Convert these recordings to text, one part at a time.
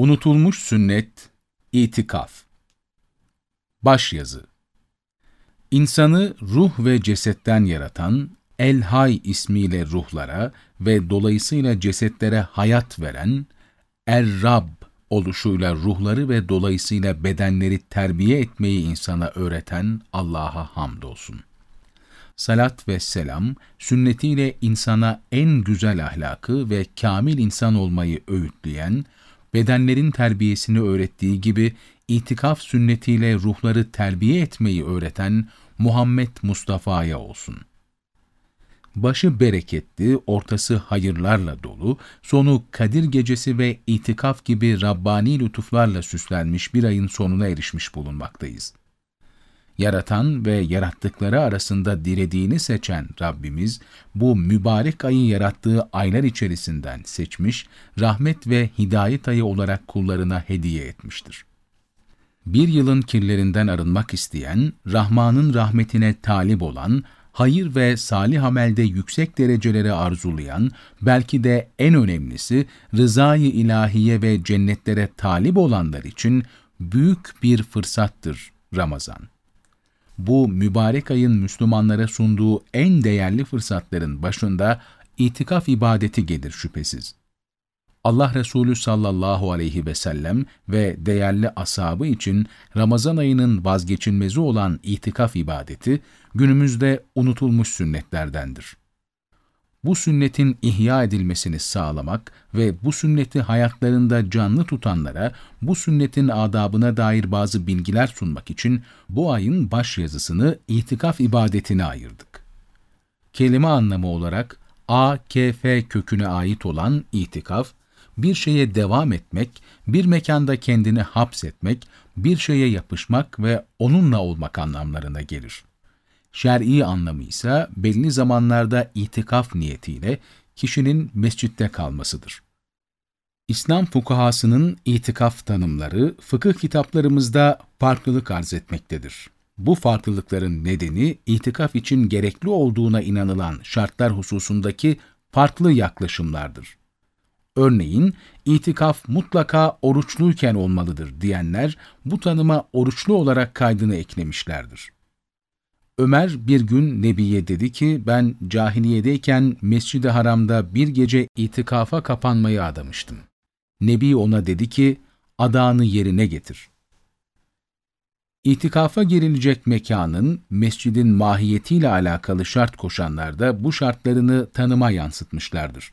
Unutulmuş sünnet, itikaf. Başyazı İnsanı ruh ve cesetten yaratan, El-Hay ismiyle ruhlara ve dolayısıyla cesetlere hayat veren, Er-Rab oluşuyla ruhları ve dolayısıyla bedenleri terbiye etmeyi insana öğreten Allah'a hamdolsun. Salat ve selam, sünnetiyle insana en güzel ahlakı ve kamil insan olmayı öğütleyen, bedenlerin terbiyesini öğrettiği gibi itikaf sünnetiyle ruhları terbiye etmeyi öğreten Muhammed Mustafa'ya olsun. Başı bereketli, ortası hayırlarla dolu, sonu Kadir Gecesi ve itikaf gibi Rabbani lütuflarla süslenmiş bir ayın sonuna erişmiş bulunmaktayız. Yaratan ve yarattıkları arasında dilediğini seçen Rabbimiz, bu mübarek ayı yarattığı aylar içerisinden seçmiş, rahmet ve hidayet ayı olarak kullarına hediye etmiştir. Bir yılın kirlerinden arınmak isteyen, Rahman'ın rahmetine talip olan, hayır ve salih amelde yüksek dereceleri arzulayan, belki de en önemlisi rızayı ilahiye ve cennetlere talip olanlar için büyük bir fırsattır Ramazan bu mübarek ayın Müslümanlara sunduğu en değerli fırsatların başında itikaf ibadeti gelir şüphesiz. Allah Resulü sallallahu aleyhi ve sellem ve değerli ashabı için Ramazan ayının vazgeçilmezi olan itikaf ibadeti günümüzde unutulmuş sünnetlerdendir bu sünnetin ihya edilmesini sağlamak ve bu sünneti hayatlarında canlı tutanlara bu sünnetin adabına dair bazı bilgiler sunmak için bu ayın baş yazısını itikaf ibadetine ayırdık. Kelime anlamı olarak A, K, F köküne ait olan itikaf, bir şeye devam etmek, bir mekanda kendini hapsetmek, bir şeye yapışmak ve onunla olmak anlamlarına gelir. Şer'i anlamı ise belli zamanlarda itikaf niyetiyle kişinin mescitte kalmasıdır. İslam fukahasının itikaf tanımları fıkıh kitaplarımızda farklılık arz etmektedir. Bu farklılıkların nedeni itikaf için gerekli olduğuna inanılan şartlar hususundaki farklı yaklaşımlardır. Örneğin, itikaf mutlaka oruçluyken olmalıdır diyenler bu tanıma oruçlu olarak kaydını eklemişlerdir. Ömer bir gün Nebi'ye dedi ki ben cahiliyedeyken Mescid-i Haram'da bir gece itikafa kapanmayı adamıştım. Nebi ona dedi ki adağını yerine getir. İtikafa girilecek mekanın mescidin mahiyetiyle alakalı şart koşanlar da bu şartlarını tanıma yansıtmışlardır.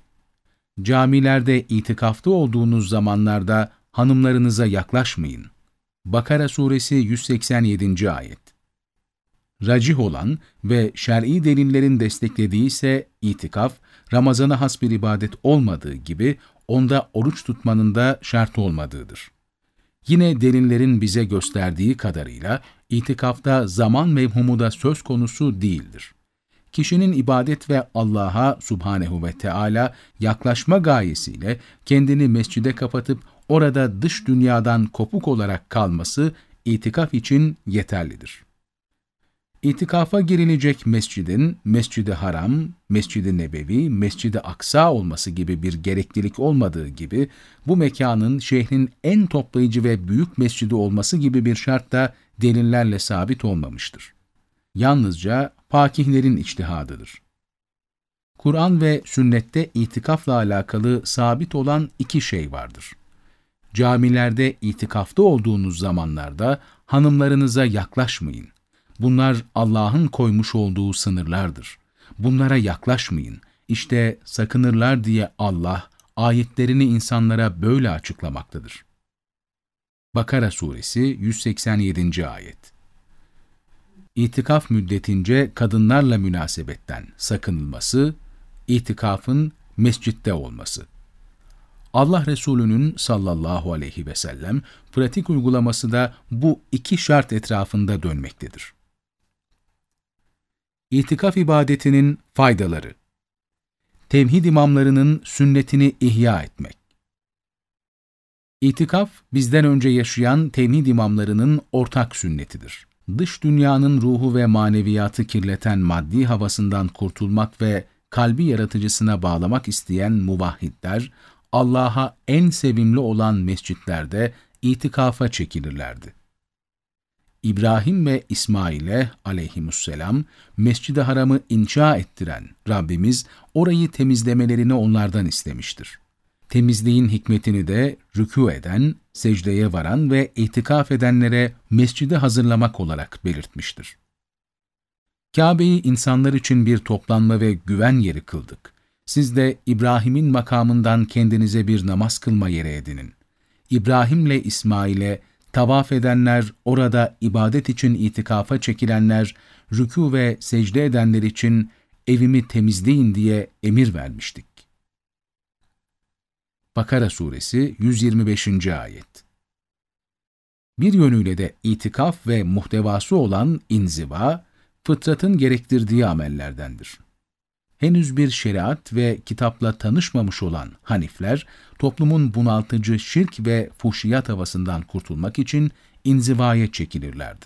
Camilerde itikafta olduğunuz zamanlarda hanımlarınıza yaklaşmayın. Bakara suresi 187. ayet racih olan ve şer'i delillerin desteklediği ise itikaf, Ramazan'a has bir ibadet olmadığı gibi onda oruç tutmanın da şart olmadığıdır. Yine delillerin bize gösterdiği kadarıyla itikafta zaman mevhumu da söz konusu değildir. Kişinin ibadet ve Allah'a subhanehu ve Teala yaklaşma gayesiyle kendini mescide kapatıp orada dış dünyadan kopuk olarak kalması itikaf için yeterlidir. İtikafa girilecek mescidin Mescid-i Haram, Mescid-i Nebevi, Mescid-i Aksa olması gibi bir gereklilik olmadığı gibi bu mekanın şehrin en toplayıcı ve büyük mescidi olması gibi bir şart da delillerle sabit olmamıştır. Yalnızca fakihlerin içtihadıdır. Kur'an ve sünnette itikafla alakalı sabit olan iki şey vardır. Camilerde itikafta olduğunuz zamanlarda hanımlarınıza yaklaşmayın Bunlar Allah'ın koymuş olduğu sınırlardır. Bunlara yaklaşmayın. İşte sakınırlar diye Allah ayetlerini insanlara böyle açıklamaktadır. Bakara Suresi 187. Ayet İtikaf müddetince kadınlarla münasebetten sakınılması, itikafın mescitte olması. Allah Resulü'nün sallallahu aleyhi ve sellem pratik uygulaması da bu iki şart etrafında dönmektedir. İtikaf ibadetinin faydaları Tevhid imamlarının sünnetini ihya etmek İtikaf, bizden önce yaşayan tevhid imamlarının ortak sünnetidir. Dış dünyanın ruhu ve maneviyatı kirleten maddi havasından kurtulmak ve kalbi yaratıcısına bağlamak isteyen muvahhidler, Allah'a en sevimli olan mescitlerde itikafa çekilirlerdi. İbrahim ve İsmail'e aleyhimusselam Mescid-i Haram'ı inşa ettiren Rabbimiz orayı temizlemelerini onlardan istemiştir. Temizliğin hikmetini de rükû eden, secdeye varan ve itikaf edenlere mescidi hazırlamak olarak belirtmiştir. Kabe'yi insanlar için bir toplanma ve güven yeri kıldık. Siz de İbrahim'in makamından kendinize bir namaz kılma yeri edinin. İbrahim'le İsmail'e tavaf edenler, orada ibadet için itikafa çekilenler, rükû ve secde edenler için evimi temizleyin diye emir vermiştik. Bakara Suresi 125. Ayet Bir yönüyle de itikaf ve muhtevası olan inziva, fıtratın gerektirdiği amellerdendir. Henüz bir şeriat ve kitapla tanışmamış olan Hanifler, toplumun bunaltıcı şirk ve fuhşiyat havasından kurtulmak için inzivaya çekilirlerdi.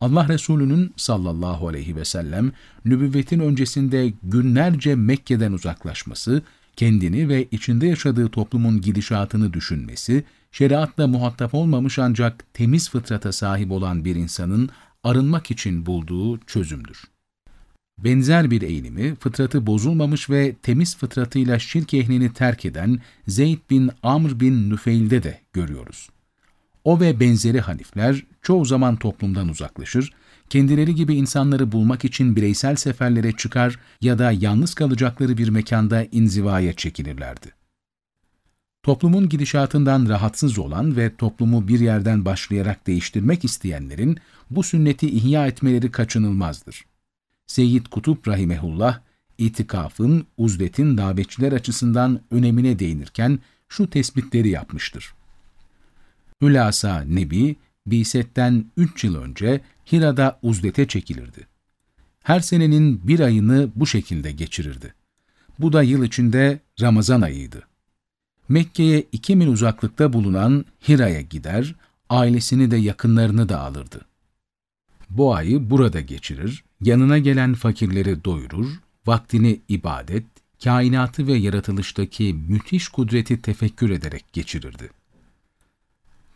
Allah Resulü'nün sallallahu aleyhi ve sellem nübüvvetin öncesinde günlerce Mekke'den uzaklaşması, kendini ve içinde yaşadığı toplumun gidişatını düşünmesi, şeriatla muhatap olmamış ancak temiz fıtrata sahip olan bir insanın arınmak için bulduğu çözümdür. Benzer bir eğilimi fıtratı bozulmamış ve temiz fıtratıyla şirk ehlini terk eden Zeyd bin Amr bin Nüfeil'de de görüyoruz. O ve benzeri hanifler çoğu zaman toplumdan uzaklaşır, kendileri gibi insanları bulmak için bireysel seferlere çıkar ya da yalnız kalacakları bir mekanda inzivaya çekilirlerdi. Toplumun gidişatından rahatsız olan ve toplumu bir yerden başlayarak değiştirmek isteyenlerin bu sünneti ihya etmeleri kaçınılmazdır. Seyyid Kutup Rahimehullah, itikafın, uzdetin davetçiler açısından önemine değinirken şu tespitleri yapmıştır. Hülasa Nebi, Biset'ten üç yıl önce Hira'da uzdete çekilirdi. Her senenin bir ayını bu şekilde geçirirdi. Bu da yıl içinde Ramazan ayıydı. Mekke'ye iki mil uzaklıkta bulunan Hira'ya gider, ailesini de yakınlarını da alırdı. Bu ayı burada geçirir, yanına gelen fakirleri doyurur, vaktini ibadet, kainatı ve yaratılıştaki müthiş kudreti tefekkür ederek geçirirdi.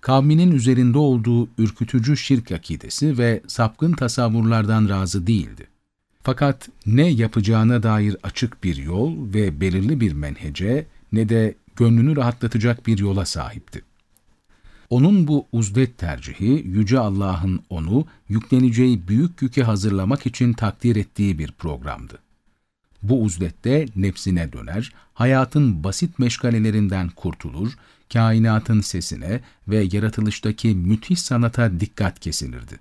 Kavminin üzerinde olduğu ürkütücü şirk akidesi ve sapkın tasavvurlardan razı değildi. Fakat ne yapacağına dair açık bir yol ve belirli bir menhece ne de gönlünü rahatlatacak bir yola sahipti. Onun bu uzdet tercihi, Yüce Allah'ın onu yükleneceği büyük yükü hazırlamak için takdir ettiği bir programdı. Bu uzdette nefsine döner, hayatın basit meşgalelerinden kurtulur, kainatın sesine ve yaratılıştaki müthiş sanata dikkat kesilirdi.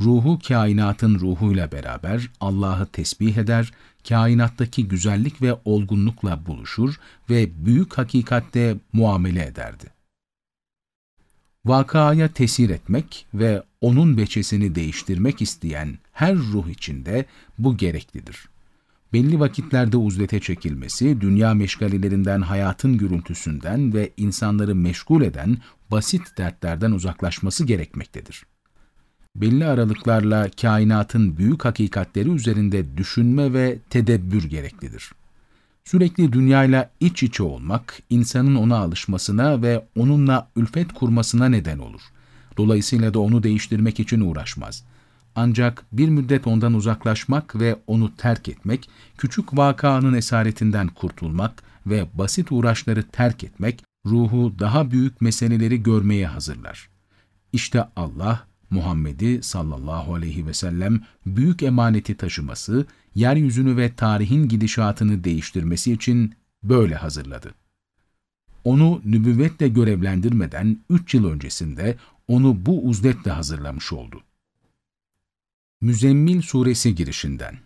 Ruhu kainatın ruhuyla beraber Allah'ı tesbih eder, kainattaki güzellik ve olgunlukla buluşur ve büyük hakikatte muamele ederdi. Vakaya tesir etmek ve onun beçesini değiştirmek isteyen her ruh içinde bu gereklidir. Belli vakitlerde uzlete çekilmesi, dünya meşgalelerinden, hayatın gürültüsünden ve insanları meşgul eden basit dertlerden uzaklaşması gerekmektedir. Belli aralıklarla kainatın büyük hakikatleri üzerinde düşünme ve tedebbür gereklidir. Sürekli dünyayla iç içe olmak, insanın ona alışmasına ve onunla ülfet kurmasına neden olur. Dolayısıyla da onu değiştirmek için uğraşmaz. Ancak bir müddet ondan uzaklaşmak ve onu terk etmek, küçük vakanın esaretinden kurtulmak ve basit uğraşları terk etmek, ruhu daha büyük meseleleri görmeye hazırlar. İşte Allah, Muhammed'i sallallahu aleyhi ve sellem büyük emaneti taşıması, yeryüzünü ve tarihin gidişatını değiştirmesi için böyle hazırladı. Onu nübüvvetle görevlendirmeden üç yıl öncesinde onu bu uzletle hazırlamış oldu. Müzemmil Suresi girişinden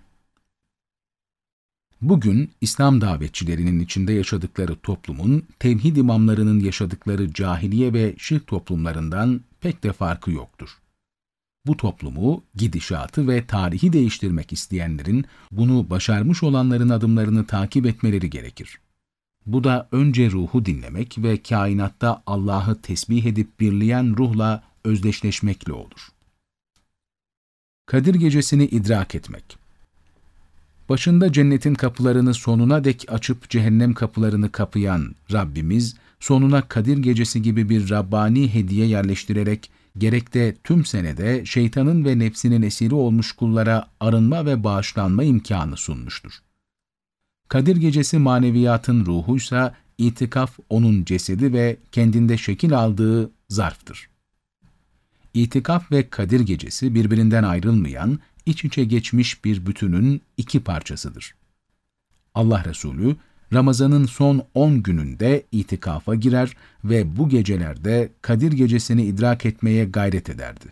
Bugün İslam davetçilerinin içinde yaşadıkları toplumun, tevhid imamlarının yaşadıkları cahiliye ve şirk toplumlarından pek de farkı yoktur. Bu toplumu, gidişatı ve tarihi değiştirmek isteyenlerin, bunu başarmış olanların adımlarını takip etmeleri gerekir. Bu da önce ruhu dinlemek ve kainatta Allah'ı tesbih edip birleyen ruhla özdeşleşmekle olur. Kadir Gecesini idrak etmek Başında cennetin kapılarını sonuna dek açıp cehennem kapılarını kapayan Rabbimiz, sonuna Kadir Gecesi gibi bir Rabbani hediye yerleştirerek, gerek de tüm senede şeytanın ve nefsinin esiri olmuş kullara arınma ve bağışlanma imkanı sunmuştur. Kadir Gecesi maneviyatın ruhuysa, itikaf onun cesedi ve kendinde şekil aldığı zarftır. İtikaf ve Kadir Gecesi birbirinden ayrılmayan, iç içe geçmiş bir bütünün iki parçasıdır. Allah Resulü, Ramazan'ın son 10 gününde itikafa girer ve bu gecelerde Kadir Gecesini idrak etmeye gayret ederdi.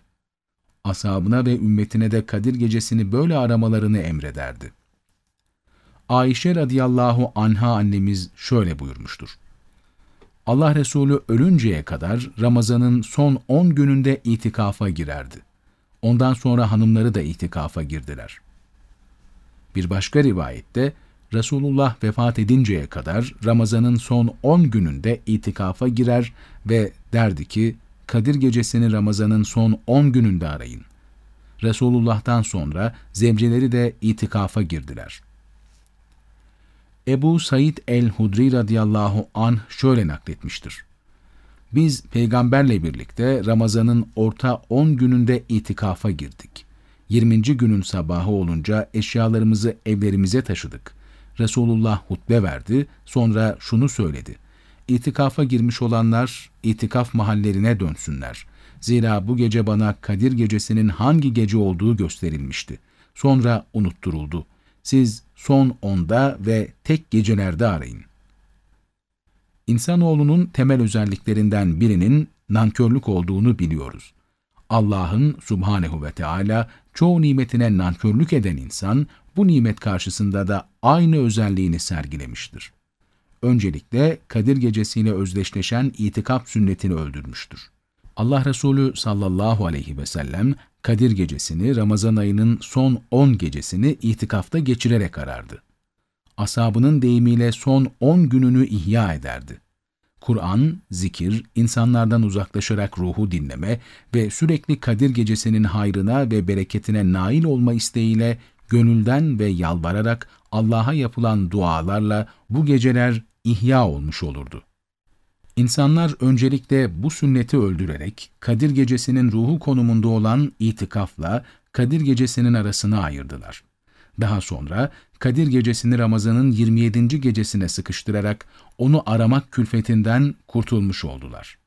Ashabına ve ümmetine de Kadir Gecesini böyle aramalarını emrederdi. Ayşe radıyallahu anha annemiz şöyle buyurmuştur. Allah Resulü ölünceye kadar Ramazan'ın son 10 gününde itikafa girerdi. Ondan sonra hanımları da itikafa girdiler. Bir başka rivayette Resulullah vefat edinceye kadar Ramazan'ın son 10 gününde itikafa girer ve derdi ki Kadir gecesini Ramazan'ın son 10 gününde arayın. Resulullah'tan sonra zevceleri de itikafa girdiler. Ebu Said el-Hudri radıyallahu anh şöyle nakletmiştir. Biz peygamberle birlikte Ramazan'ın orta 10 gününde itikafa girdik. 20. günün sabahı olunca eşyalarımızı evlerimize taşıdık. Resulullah hutbe verdi, sonra şunu söyledi. İtikafa girmiş olanlar itikaf mahallerine dönsünler. Zira bu gece bana Kadir gecesinin hangi gece olduğu gösterilmişti. Sonra unutturuldu. Siz son onda ve tek gecelerde arayın. İnsanoğlunun temel özelliklerinden birinin nankörlük olduğunu biliyoruz. Allah'ın subhanehu ve Teala çoğu nimetine nankörlük eden insan bu nimet karşısında da aynı özelliğini sergilemiştir. Öncelikle Kadir gecesiyle özdeşleşen itikap sünnetini öldürmüştür. Allah Resulü sallallahu aleyhi ve sellem Kadir gecesini Ramazan ayının son 10 gecesini itikafta geçirerek arardı. Asabının deyimiyle son 10 gününü ihya ederdi. Kur'an, zikir, insanlardan uzaklaşarak ruhu dinleme ve sürekli Kadir gecesinin hayrına ve bereketine nail olma isteğiyle gönülden ve yalvararak Allah'a yapılan dualarla bu geceler ihya olmuş olurdu. İnsanlar öncelikle bu sünneti öldürerek Kadir Gecesi'nin ruhu konumunda olan itikafla Kadir Gecesi'nin arasını ayırdılar. Daha sonra Kadir Gecesi'ni Ramazan'ın 27. gecesine sıkıştırarak onu aramak külfetinden kurtulmuş oldular.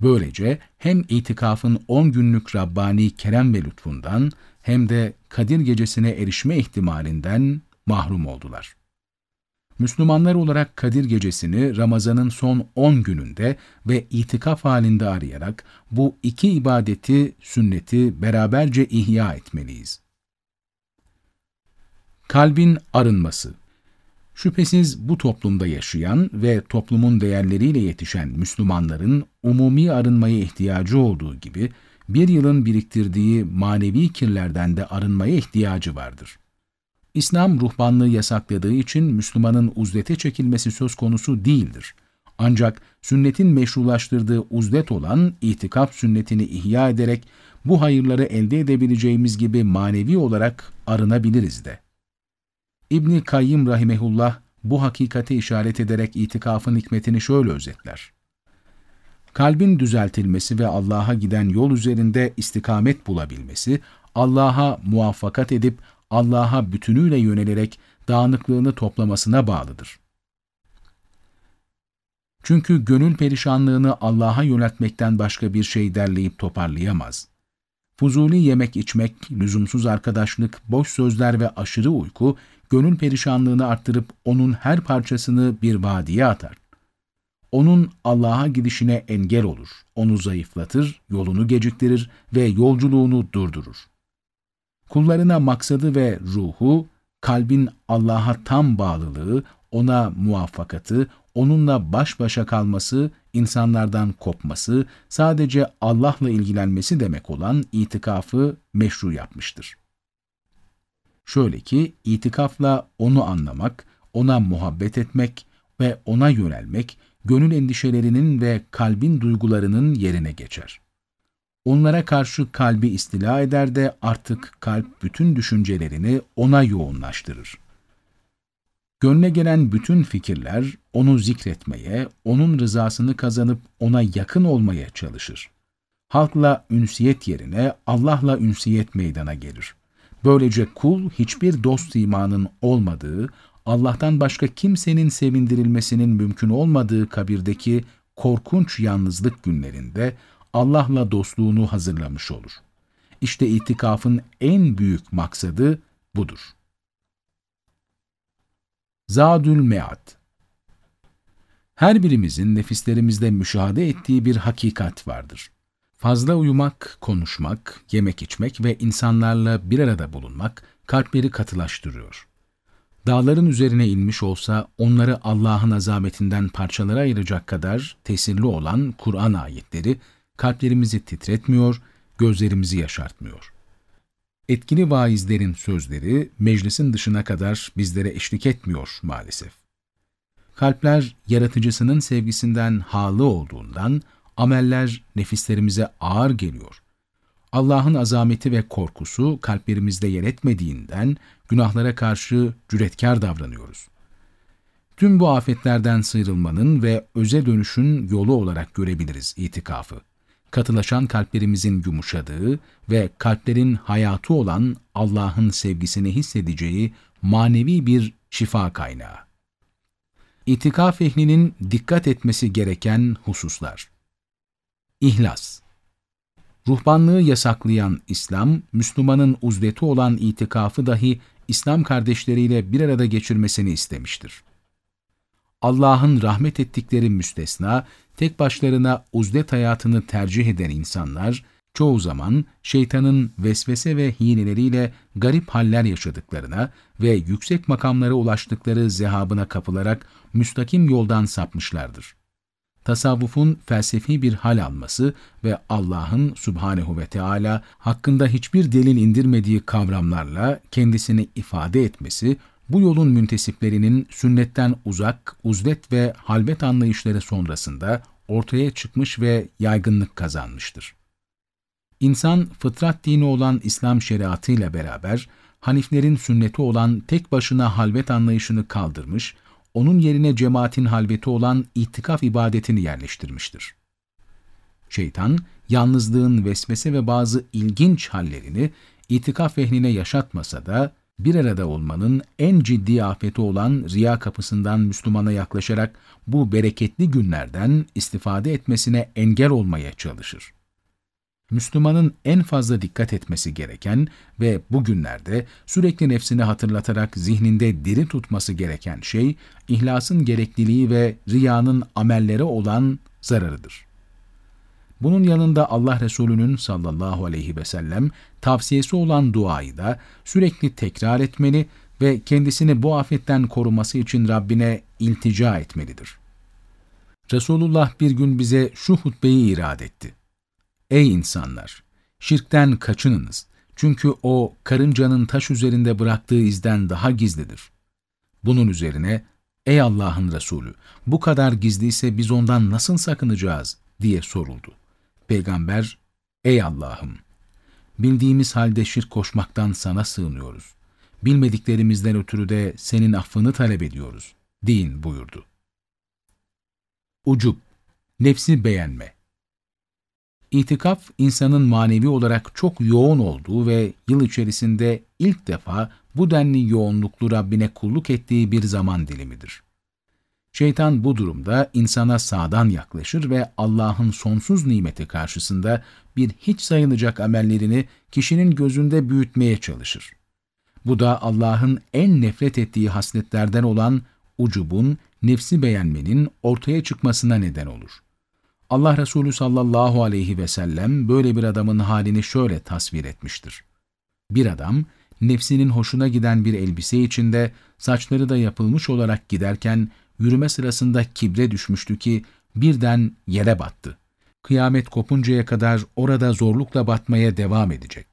Böylece hem itikafın 10 günlük Rabbani kerem ve lütfundan hem de Kadir Gecesi'ne erişme ihtimalinden mahrum oldular. Müslümanlar olarak Kadir Gecesi'ni Ramazan'ın son 10 gününde ve itikaf halinde arayarak bu iki ibadeti, sünneti beraberce ihya etmeliyiz. Kalbin arınması Şüphesiz bu toplumda yaşayan ve toplumun değerleriyle yetişen Müslümanların umumi arınmaya ihtiyacı olduğu gibi bir yılın biriktirdiği manevi kirlerden de arınmaya ihtiyacı vardır. İslam ruhbanlığı yasakladığı için Müslümanın uzlete çekilmesi söz konusu değildir. Ancak sünnetin meşrulaştırdığı uzlet olan itikaf sünnetini ihya ederek bu hayırları elde edebileceğimiz gibi manevi olarak arınabiliriz de. İbni Kayyım Rahimehullah bu hakikate işaret ederek itikafın hikmetini şöyle özetler. Kalbin düzeltilmesi ve Allah'a giden yol üzerinde istikamet bulabilmesi, Allah'a muvaffakat edip Allah'a bütünüyle yönelerek dağınıklığını toplamasına bağlıdır. Çünkü gönül perişanlığını Allah'a yöneltmekten başka bir şey derleyip toparlayamaz. Fuzuli yemek içmek, lüzumsuz arkadaşlık, boş sözler ve aşırı uyku, gönül perişanlığını arttırıp onun her parçasını bir vadiye atar. Onun Allah'a gidişine engel olur, onu zayıflatır, yolunu geciktirir ve yolculuğunu durdurur. Kullarına maksadı ve ruhu, kalbin Allah'a tam bağlılığı, ona muvaffakatı, onunla baş başa kalması, insanlardan kopması, sadece Allah'la ilgilenmesi demek olan itikafı meşru yapmıştır. Şöyle ki, itikafla onu anlamak, ona muhabbet etmek ve ona yönelmek, gönül endişelerinin ve kalbin duygularının yerine geçer. Onlara karşı kalbi istila eder de artık kalp bütün düşüncelerini ona yoğunlaştırır. Gönle gelen bütün fikirler onu zikretmeye, onun rızasını kazanıp ona yakın olmaya çalışır. Halkla ünsiyet yerine Allah'la ünsiyet meydana gelir. Böylece kul hiçbir dost imanın olmadığı, Allah'tan başka kimsenin sevindirilmesinin mümkün olmadığı kabirdeki korkunç yalnızlık günlerinde Allah'la dostluğunu hazırlamış olur. İşte itikafın en büyük maksadı budur. Zadül Mead Her birimizin nefislerimizde müşahede ettiği bir hakikat vardır. Fazla uyumak, konuşmak, yemek içmek ve insanlarla bir arada bulunmak kalpleri katılaştırıyor. Dağların üzerine inmiş olsa onları Allah'ın azametinden parçalara ayıracak kadar tesirli olan Kur'an ayetleri kalplerimizi titretmiyor, gözlerimizi yaşartmıyor. Etkili vaizlerin sözleri meclisin dışına kadar bizlere eşlik etmiyor maalesef. Kalpler yaratıcısının sevgisinden halı olduğundan ameller nefislerimize ağır geliyor. Allah'ın azameti ve korkusu kalplerimizde yer etmediğinden günahlara karşı cüretkar davranıyoruz. Tüm bu afetlerden sıyrılmanın ve öze dönüşün yolu olarak görebiliriz itikafı. Katılaşan kalplerimizin yumuşadığı ve kalplerin hayatı olan Allah'ın sevgisini hissedeceği manevi bir şifa kaynağı. İtikaf ehlinin dikkat etmesi gereken hususlar. İhlas Ruhbanlığı yasaklayan İslam, Müslümanın uzleti olan itikafı dahi İslam kardeşleriyle bir arada geçirmesini istemiştir. Allah'ın rahmet ettikleri müstesna, tek başlarına uzlet hayatını tercih eden insanlar, çoğu zaman şeytanın vesvese ve hileleriyle garip haller yaşadıklarına ve yüksek makamlara ulaştıkları zehabına kapılarak müstakim yoldan sapmışlardır tasavvufun felsefi bir hal alması ve Allah'ın subhanehu ve Teala hakkında hiçbir delil indirmediği kavramlarla kendisini ifade etmesi, bu yolun müntesiplerinin sünnetten uzak, uzlet ve halvet anlayışları sonrasında ortaya çıkmış ve yaygınlık kazanmıştır. İnsan, fıtrat dini olan İslam şeriatıyla beraber, Haniflerin sünneti olan tek başına halvet anlayışını kaldırmış, onun yerine cemaatin halveti olan itikaf ibadetini yerleştirmiştir. Şeytan, yalnızlığın vesvese ve bazı ilginç hallerini itikaf ehline yaşatmasa da, bir arada olmanın en ciddi afeti olan riya kapısından Müslümana yaklaşarak bu bereketli günlerden istifade etmesine engel olmaya çalışır. Müslümanın en fazla dikkat etmesi gereken ve bugünlerde sürekli nefsini hatırlatarak zihninde diri tutması gereken şey, ihlasın gerekliliği ve riyanın amellere olan zararıdır. Bunun yanında Allah Resulü'nün sallallahu aleyhi ve sellem tavsiyesi olan duayı da sürekli tekrar etmeli ve kendisini bu afetten koruması için Rabbine iltica etmelidir. Resulullah bir gün bize şu hutbeyi irad etti. Ey insanlar! Şirkten kaçınınız. Çünkü o karıncanın taş üzerinde bıraktığı izden daha gizlidir. Bunun üzerine, ey Allah'ın Resulü, bu kadar gizliyse biz ondan nasıl sakınacağız diye soruldu. Peygamber, ey Allah'ım! Bildiğimiz halde şirk koşmaktan sana sığınıyoruz. Bilmediklerimizden ötürü de senin affını talep ediyoruz. Din buyurdu. Ucub, nefsi beğenme. İtikaf, insanın manevi olarak çok yoğun olduğu ve yıl içerisinde ilk defa bu denli yoğunluklu Rabbine kulluk ettiği bir zaman dilimidir. Şeytan bu durumda insana sağdan yaklaşır ve Allah'ın sonsuz nimeti karşısında bir hiç sayılacak amellerini kişinin gözünde büyütmeye çalışır. Bu da Allah'ın en nefret ettiği hasletlerden olan ucubun, nefsi beğenmenin ortaya çıkmasına neden olur. Allah Resulü sallallahu aleyhi ve sellem böyle bir adamın halini şöyle tasvir etmiştir. Bir adam, nefsinin hoşuna giden bir elbise içinde, saçları da yapılmış olarak giderken, yürüme sırasında kibre düşmüştü ki, birden yere battı. Kıyamet kopuncaya kadar orada zorlukla batmaya devam edecek.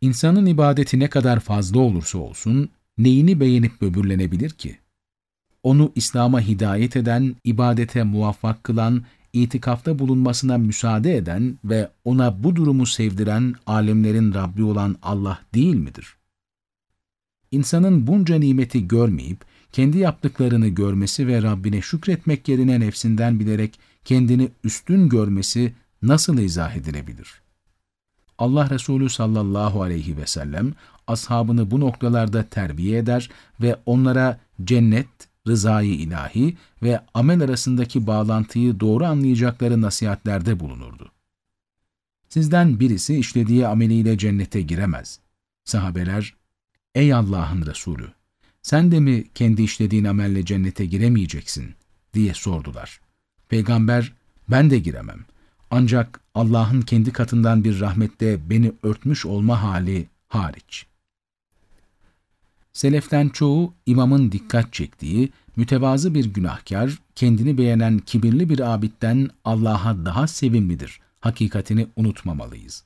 İnsanın ibadeti ne kadar fazla olursa olsun, neyini beğenip böbürlenebilir ki? Onu İslam'a hidayet eden, ibadete muvaffak kılan, itikafta bulunmasına müsaade eden ve ona bu durumu sevdiren alemlerin Rabbi olan Allah değil midir? İnsanın bunca nimeti görmeyip, kendi yaptıklarını görmesi ve Rabbine şükretmek yerine nefsinden bilerek kendini üstün görmesi nasıl izah edilebilir? Allah Resulü sallallahu aleyhi ve sellem ashabını bu noktalarda terbiye eder ve onlara cennet, rızayı ilahi ve amel arasındaki bağlantıyı doğru anlayacakları nasihatlerde bulunurdu. Sizden birisi işlediği ameliyle cennete giremez. Sahabeler, ey Allah'ın Resulü, sen de mi kendi işlediğin amelle cennete giremeyeceksin diye sordular. Peygamber, ben de giremem. Ancak Allah'ın kendi katından bir rahmette beni örtmüş olma hali hariç. Seleften çoğu imamın dikkat çektiği, mütevazı bir günahkar, kendini beğenen kibirli bir abitten Allah'a daha sevimlidir. Hakikatini unutmamalıyız.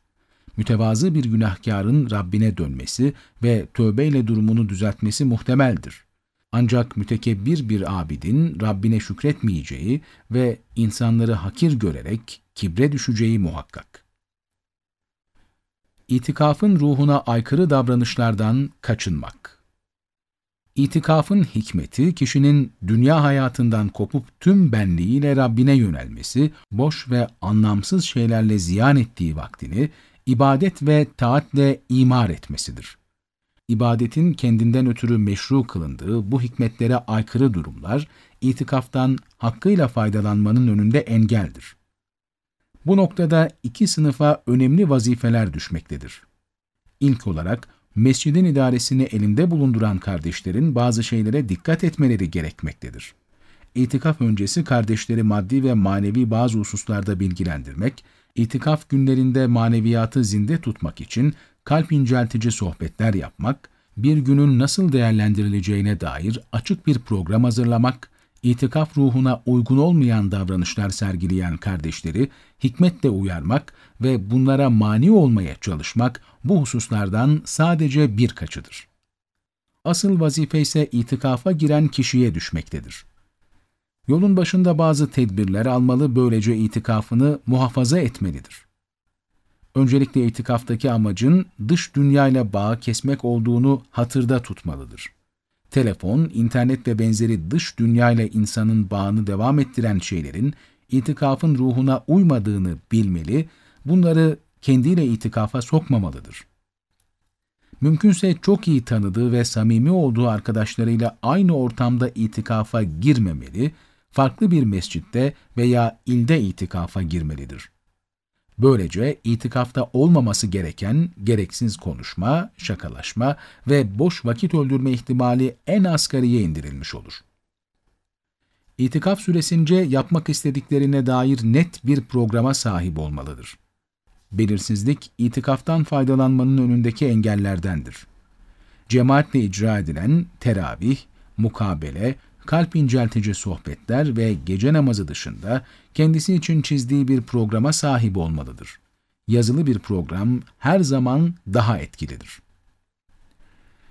Mütevazı bir günahkarın Rabbine dönmesi ve tövbeyle durumunu düzeltmesi muhtemeldir. Ancak mütekebbir bir abidin Rabbine şükretmeyeceği ve insanları hakir görerek kibre düşeceği muhakkak. İtikafın ruhuna aykırı davranışlardan kaçınmak İtikafın hikmeti, kişinin dünya hayatından kopup tüm benliğiyle Rabbine yönelmesi, boş ve anlamsız şeylerle ziyan ettiği vaktini, ibadet ve taatle imar etmesidir. İbadetin kendinden ötürü meşru kılındığı bu hikmetlere aykırı durumlar, itikaftan hakkıyla faydalanmanın önünde engeldir. Bu noktada iki sınıfa önemli vazifeler düşmektedir. İlk olarak, mescidin idaresini elinde bulunduran kardeşlerin bazı şeylere dikkat etmeleri gerekmektedir. İtikaf öncesi kardeşleri maddi ve manevi bazı hususlarda bilgilendirmek, itikaf günlerinde maneviyatı zinde tutmak için kalp inceltici sohbetler yapmak, bir günün nasıl değerlendirileceğine dair açık bir program hazırlamak, itikaf ruhuna uygun olmayan davranışlar sergileyen kardeşleri hikmetle uyarmak ve bunlara mani olmaya çalışmak bu hususlardan sadece birkaçıdır. Asıl vazife ise itikafa giren kişiye düşmektedir. Yolun başında bazı tedbirler almalı, böylece itikafını muhafaza etmelidir. Öncelikle itikaftaki amacın dış dünyayla bağı kesmek olduğunu hatırda tutmalıdır. Telefon, internet ve benzeri dış dünyayla insanın bağını devam ettiren şeylerin itikafın ruhuna uymadığını bilmeli, bunları kendiyle itikafa sokmamalıdır. Mümkünse çok iyi tanıdığı ve samimi olduğu arkadaşlarıyla aynı ortamda itikafa girmemeli, farklı bir mescitte veya ilde itikafa girmelidir. Böylece itikafta olmaması gereken gereksiz konuşma, şakalaşma ve boş vakit öldürme ihtimali en asgariye indirilmiş olur. İtikaf süresince yapmak istediklerine dair net bir programa sahip olmalıdır. Belirsizlik, itikaftan faydalanmanın önündeki engellerdendir. Cemaatle icra edilen teravih, mukabele, kalp inceltici sohbetler ve gece namazı dışında kendisi için çizdiği bir programa sahip olmalıdır. Yazılı bir program her zaman daha etkilidir.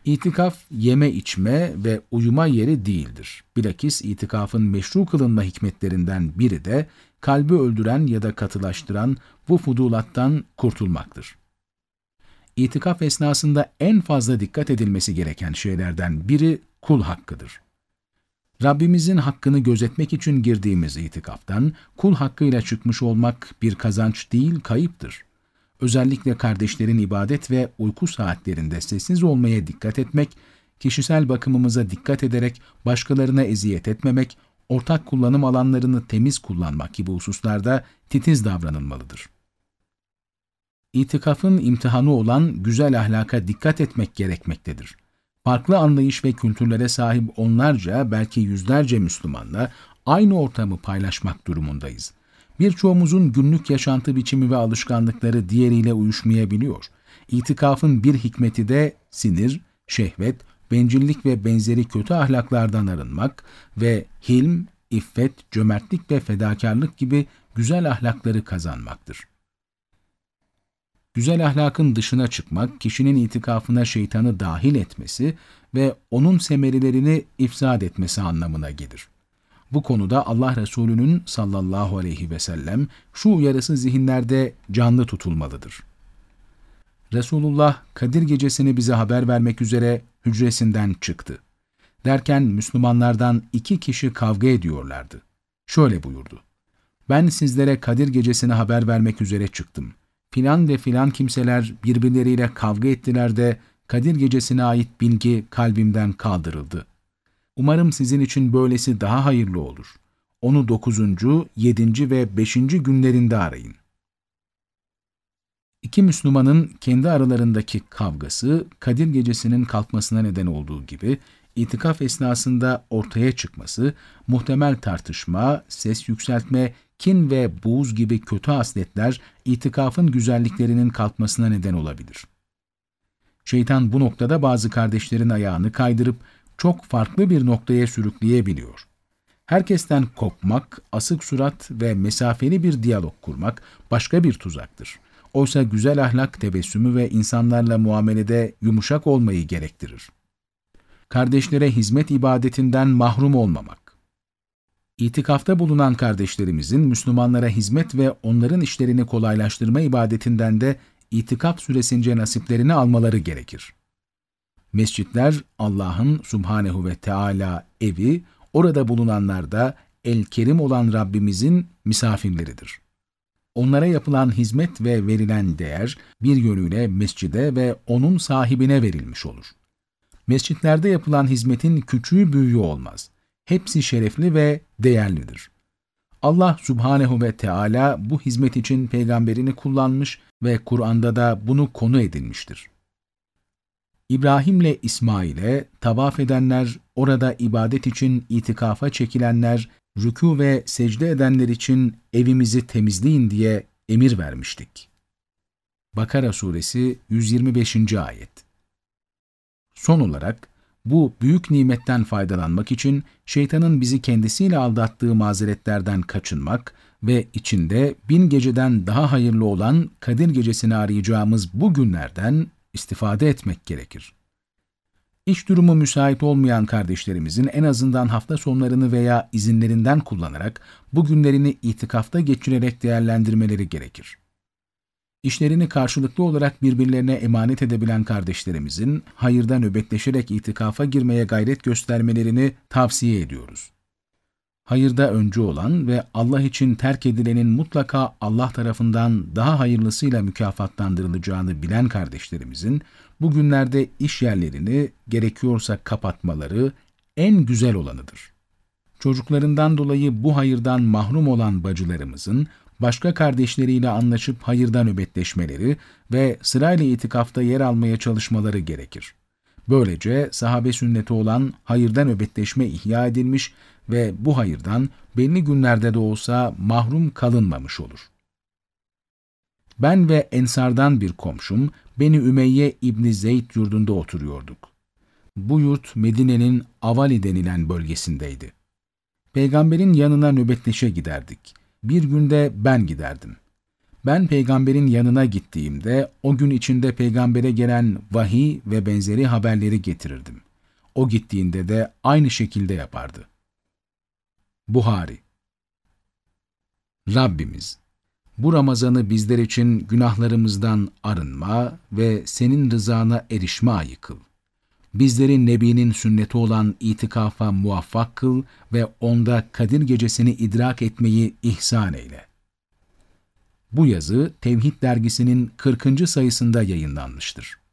İtikaf, yeme içme ve uyuma yeri değildir. Bilakis itikafın meşru kılınma hikmetlerinden biri de kalbi öldüren ya da katılaştıran bu fudulattan kurtulmaktır. İtikaf esnasında en fazla dikkat edilmesi gereken şeylerden biri kul hakkıdır. Rabbimizin hakkını gözetmek için girdiğimiz itikaftan kul hakkıyla çıkmış olmak bir kazanç değil kayıptır. Özellikle kardeşlerin ibadet ve uyku saatlerinde sessiz olmaya dikkat etmek, kişisel bakımımıza dikkat ederek başkalarına eziyet etmemek, ortak kullanım alanlarını temiz kullanmak gibi hususlarda titiz davranılmalıdır. İtikafın imtihanı olan güzel ahlaka dikkat etmek gerekmektedir farklı anlayış ve kültürlere sahip onlarca belki yüzlerce Müslümanla aynı ortamı paylaşmak durumundayız. Birçoğumuzun günlük yaşantı biçimi ve alışkanlıkları diğeriyle uyuşmayabiliyor. İtikafın bir hikmeti de sinir, şehvet, bencillik ve benzeri kötü ahlaklardan arınmak ve hilm, iffet, cömertlik ve fedakarlık gibi güzel ahlakları kazanmaktır. Güzel ahlakın dışına çıkmak, kişinin itikafına şeytanı dahil etmesi ve onun semerilerini ifsad etmesi anlamına gelir. Bu konuda Allah Resulü'nün sallallahu aleyhi ve sellem şu uyarısı zihinlerde canlı tutulmalıdır. Resulullah Kadir gecesini bize haber vermek üzere hücresinden çıktı. Derken Müslümanlardan iki kişi kavga ediyorlardı. Şöyle buyurdu. Ben sizlere Kadir gecesine haber vermek üzere çıktım. Filan ve filan kimseler birbirleriyle kavga ettiler de Kadir gecesine ait bilgi kalbimden kaldırıldı. Umarım sizin için böylesi daha hayırlı olur. Onu dokuzuncu, yedinci ve beşinci günlerinde arayın. İki Müslümanın kendi aralarındaki kavgası Kadir gecesinin kalkmasına neden olduğu gibi itikaf esnasında ortaya çıkması, muhtemel tartışma, ses yükseltme, kin ve buğz gibi kötü hasletler itikafın güzelliklerinin kalkmasına neden olabilir. Şeytan bu noktada bazı kardeşlerin ayağını kaydırıp çok farklı bir noktaya sürükleyebiliyor. Herkesten kopmak, asık surat ve mesafeli bir diyalog kurmak başka bir tuzaktır. Oysa güzel ahlak tebessümü ve insanlarla muamelede yumuşak olmayı gerektirir. Kardeşlere hizmet ibadetinden mahrum olmamak. İtikafta bulunan kardeşlerimizin Müslümanlara hizmet ve onların işlerini kolaylaştırma ibadetinden de itikaf süresince nasiplerini almaları gerekir. Mescitler Allah'ın Subhanehu ve Teala evi, orada bulunanlar da el-kerim olan Rabbimizin misafirleridir. Onlara yapılan hizmet ve verilen değer bir yönüyle mescide ve onun sahibine verilmiş olur. Mescitlerde yapılan hizmetin küçüğü büyüğü olmaz. Hepsi şerefli ve değerlidir. Allah Subhanehu ve Teala bu hizmet için peygamberini kullanmış ve Kur'an'da da bunu konu edinmiştir. İbrahim'le İsmail'e tavaf edenler, orada ibadet için itikafa çekilenler, rükû ve secde edenler için evimizi temizleyin diye emir vermiştik. Bakara Suresi 125. Ayet Son olarak, bu büyük nimetten faydalanmak için şeytanın bizi kendisiyle aldattığı mazeretlerden kaçınmak ve içinde bin geceden daha hayırlı olan Kadir gecesini arayacağımız bu günlerden istifade etmek gerekir. İş durumu müsait olmayan kardeşlerimizin en azından hafta sonlarını veya izinlerinden kullanarak bu günlerini itikafta geçirerek değerlendirmeleri gerekir. İşlerini karşılıklı olarak birbirlerine emanet edebilen kardeşlerimizin hayırda nöbetleşerek itikafa girmeye gayret göstermelerini tavsiye ediyoruz. Hayırda öncü olan ve Allah için terk edilenin mutlaka Allah tarafından daha hayırlısıyla mükafatlandırılacağını bilen kardeşlerimizin bu günlerde iş yerlerini gerekiyorsa kapatmaları en güzel olanıdır. Çocuklarından dolayı bu hayırdan mahrum olan bacılarımızın başka kardeşleriyle anlaşıp hayırda nöbetleşmeleri ve sırayla itikafta yer almaya çalışmaları gerekir. Böylece sahabe sünneti olan hayırda nöbetleşme ihya edilmiş ve bu hayırdan belli günlerde de olsa mahrum kalınmamış olur. Ben ve Ensardan bir komşum Beni Ümeyye İbni Zeyd yurdunda oturuyorduk. Bu yurt Medine'nin Avali denilen bölgesindeydi. Peygamberin yanına nöbetleşe giderdik. Bir günde ben giderdim. Ben peygamberin yanına gittiğimde o gün içinde peygambere gelen vahiy ve benzeri haberleri getirirdim. O gittiğinde de aynı şekilde yapardı. Buhari Rabbimiz, bu Ramazan'ı bizler için günahlarımızdan arınma ve senin rızana erişme ayı kıl. Bizleri Nebi'nin sünneti olan itikafa muvaffak kıl ve onda Kadir gecesini idrak etmeyi ihsan eyle. Bu yazı Tevhid dergisinin 40. sayısında yayınlanmıştır.